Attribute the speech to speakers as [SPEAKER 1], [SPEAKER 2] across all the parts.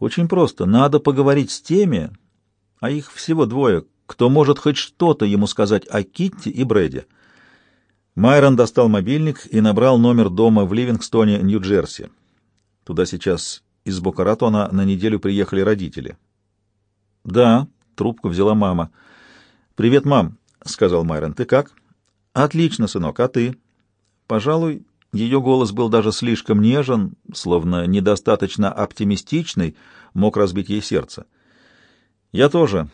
[SPEAKER 1] Очень просто. Надо поговорить с теми, а их всего двое, кто может хоть что-то ему сказать о Китти и Брэде. Майрон достал мобильник и набрал номер дома в Ливингстоне, Нью-Джерси. Туда сейчас из Бока-Ратона на неделю приехали родители. «Да», — трубку взяла мама. «Привет, мам», — сказал Майрон. «Ты как?» «Отлично, сынок. А ты?» Пожалуй, ее голос был даже слишком нежен, словно недостаточно оптимистичный, мог разбить ей сердце. «Я тоже».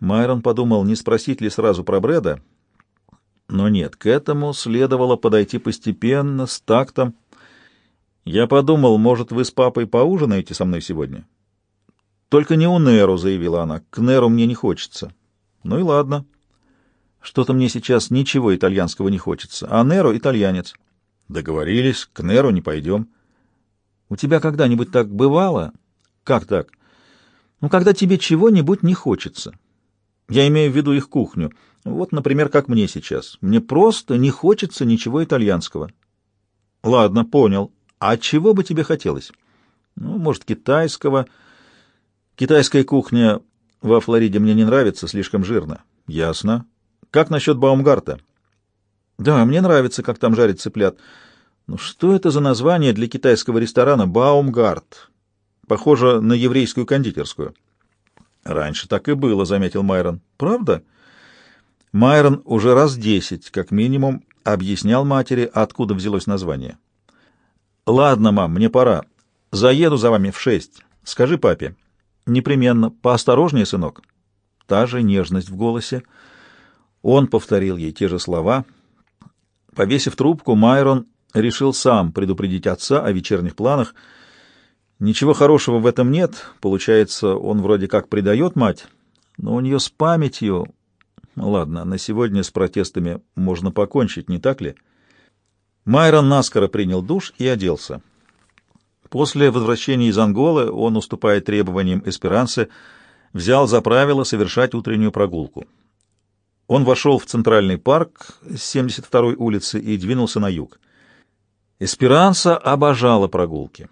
[SPEAKER 1] Майрон подумал, не спросить ли сразу про Брэда. Но нет, к этому следовало подойти постепенно, с тактом. «Я подумал, может, вы с папой поужинаете со мной сегодня?» «Только не у Неру», — заявила она. «К Неру мне не хочется». «Ну и ладно». «Что-то мне сейчас ничего итальянского не хочется, а Неру — итальянец». Договорились, к Неру не пойдем. У тебя когда-нибудь так бывало? Как так? Ну, когда тебе чего-нибудь не хочется. Я имею в виду их кухню. Вот, например, как мне сейчас. Мне просто не хочется ничего итальянского. Ладно, понял. А чего бы тебе хотелось? Ну, может, китайского. Китайская кухня во Флориде мне не нравится, слишком жирно. Ясно. Как насчет Баумгарта? Да, мне нравится, как там жарят цыплят. Ну что это за название для китайского ресторана Баумгарт? Похоже на еврейскую кондитерскую. Раньше так и было, заметил Майрон. Правда? Майрон уже раз десять, как минимум, объяснял матери, откуда взялось название. Ладно, мам, мне пора. Заеду за вами в шесть. Скажи папе. Непременно. Поосторожнее, сынок. Та же нежность в голосе. Он повторил ей те же слова. Повесив трубку, Майрон решил сам предупредить отца о вечерних планах. Ничего хорошего в этом нет. Получается, он вроде как предает мать, но у нее с памятью... Ладно, на сегодня с протестами можно покончить, не так ли? Майрон наскоро принял душ и оделся. После возвращения из Анголы он, уступая требованиям эсперанцы, взял за правило совершать утреннюю прогулку. Он вошел в центральный парк с 72-й улицы и двинулся на юг. Эсперанса обожала прогулки,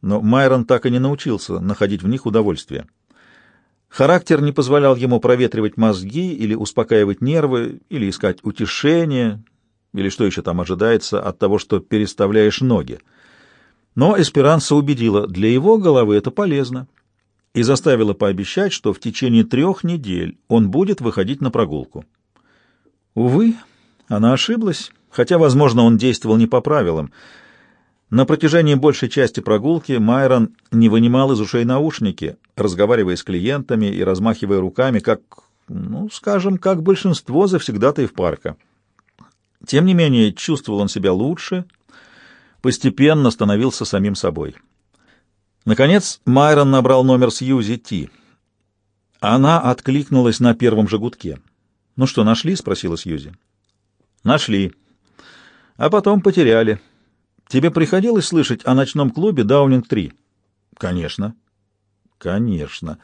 [SPEAKER 1] но Майрон так и не научился находить в них удовольствие. Характер не позволял ему проветривать мозги или успокаивать нервы, или искать утешение, или что еще там ожидается от того, что переставляешь ноги. Но Эсперанса убедила, для его головы это полезно, и заставила пообещать, что в течение трех недель он будет выходить на прогулку. Увы, она ошиблась хотя, возможно, он действовал не по правилам. На протяжении большей части прогулки Майрон не вынимал из ушей наушники, разговаривая с клиентами и размахивая руками, как, ну, скажем, как большинство завсегдатаев парка. Тем не менее, чувствовал он себя лучше, постепенно становился самим собой. Наконец, Майрон набрал номер Сьюзи Ти. Она откликнулась на первом же гудке. «Ну что, нашли?» — спросила Сьюзи. «Нашли», а потом потеряли. Тебе приходилось слышать о ночном клубе Даунинг-3? Конечно. Конечно.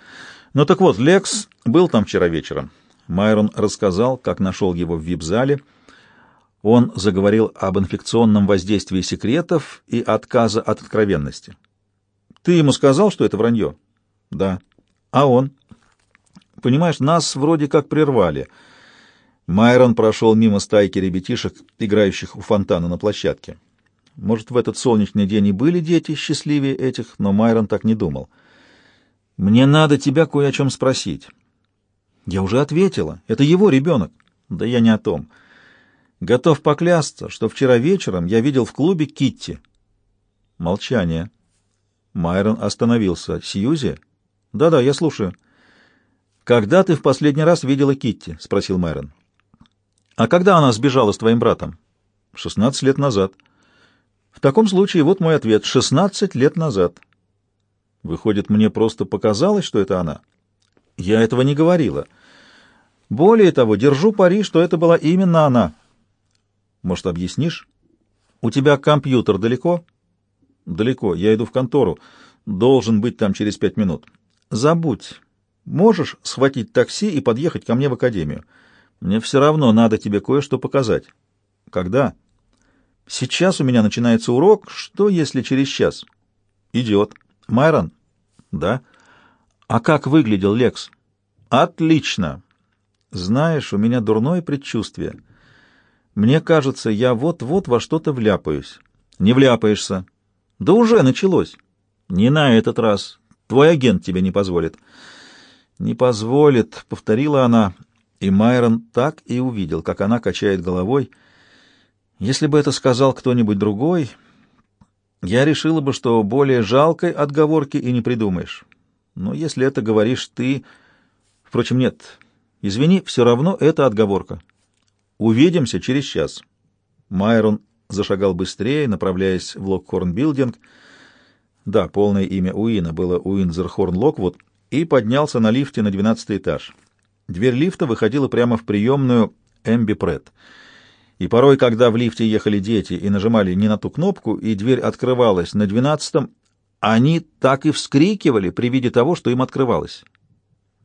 [SPEAKER 1] Ну так вот, Лекс был там вчера вечером. Майрон рассказал, как нашел его в вип-зале. Он заговорил об инфекционном воздействии секретов и отказа от откровенности. Ты ему сказал, что это вранье? Да. А он? Понимаешь, нас вроде как прервали — Майрон прошел мимо стайки ребятишек, играющих у фонтана на площадке. Может, в этот солнечный день и были дети счастливее этих, но Майрон так не думал. «Мне надо тебя кое о чем спросить». «Я уже ответила. Это его ребенок». «Да я не о том. Готов поклясться, что вчера вечером я видел в клубе Китти». Молчание. Майрон остановился. «Сьюзи?» «Да-да, я слушаю». «Когда ты в последний раз видела Китти?» — спросил Майрон. А когда она сбежала с твоим братом? Шестнадцать лет назад. В таком случае вот мой ответ. Шестнадцать лет назад. Выходит, мне просто показалось, что это она. Я этого не говорила. Более того, держу пари, что это была именно она. Может, объяснишь? У тебя компьютер далеко? Далеко. Я иду в контору. Должен быть там через пять минут. Забудь. Можешь схватить такси и подъехать ко мне в академию? Мне все равно надо тебе кое-что показать. Когда? Сейчас у меня начинается урок. Что, если через час? Идет. Майрон? Да. А как выглядел Лекс? Отлично. Знаешь, у меня дурное предчувствие. Мне кажется, я вот-вот во что-то вляпаюсь. Не вляпаешься. Да уже началось. Не на этот раз. Твой агент тебе не позволит. Не позволит, повторила она, и Майрон так и увидел, как она качает головой. Если бы это сказал кто-нибудь другой, я решила бы, что более жалкой отговорки и не придумаешь. Но если это говоришь ты... Впрочем, нет. Извини, все равно это отговорка. Увидимся через час. Майрон зашагал быстрее, направляясь в Локхорн-билдинг. Да, полное имя Уина было Уинзерхорн Локвуд, и поднялся на лифте на двенадцатый этаж. Дверь лифта выходила прямо в приемную Эмби Прет. И порой, когда в лифте ехали дети и нажимали не на ту кнопку, и дверь открывалась на двенадцатом, они так и вскрикивали при виде того, что им открывалось.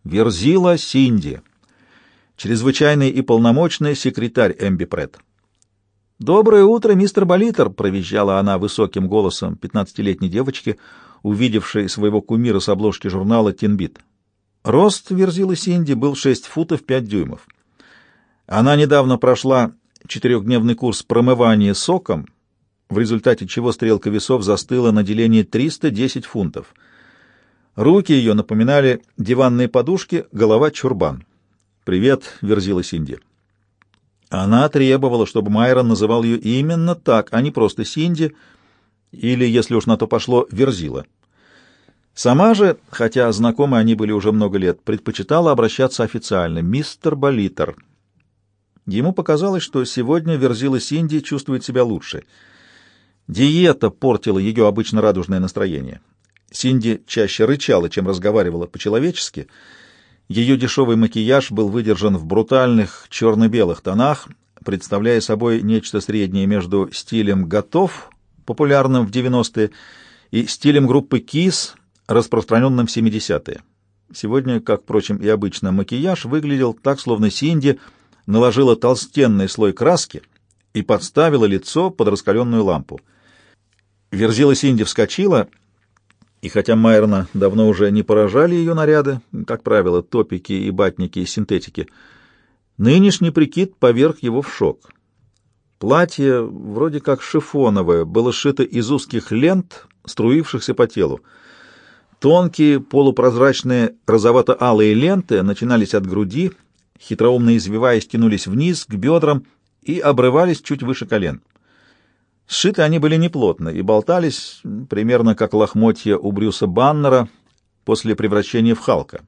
[SPEAKER 1] Верзила Синди, чрезвычайный и полномочный секретарь Эмби Прет. «Доброе утро, мистер Болитер!» — провизжала она высоким голосом пятнадцатилетней девочки, увидевшей своего кумира с обложки журнала «Тинбит». Рост Верзилы Синди был 6 футов 5 дюймов. Она недавно прошла четырехдневный курс промывания соком, в результате чего стрелка весов застыла на делении 310 фунтов. Руки ее напоминали диванные подушки, голова — чурбан. «Привет», — верзила Синди. Она требовала, чтобы Майрон называл ее именно так, а не просто Синди, или, если уж на то пошло, Верзила. Сама же, хотя знакомы они были уже много лет, предпочитала обращаться официально «Мистер Болитер». Ему показалось, что сегодня Верзила Синди чувствует себя лучше. Диета портила ее обычно радужное настроение. Синди чаще рычала, чем разговаривала по-человечески. Ее дешевый макияж был выдержан в брутальных черно-белых тонах, представляя собой нечто среднее между стилем «готов», популярным в 90-е, и стилем группы «Кис», распространенным в 70-е. Сегодня, как, впрочем, и обычно, макияж выглядел так, словно Синди наложила толстенный слой краски и подставила лицо под раскаленную лампу. Верзила Синди вскочила, и хотя Майерна давно уже не поражали ее наряды, как правило, топики и батники из синтетики, нынешний прикид поверг его в шок. Платье, вроде как шифоновое, было сшито из узких лент, струившихся по телу. Тонкие полупрозрачные розовато-алые ленты начинались от груди, хитроумно извиваясь, тянулись вниз к бедрам и обрывались чуть выше колен. Сшиты они были неплотно и болтались примерно как лохмотья у Брюса Баннера после превращения в Халка.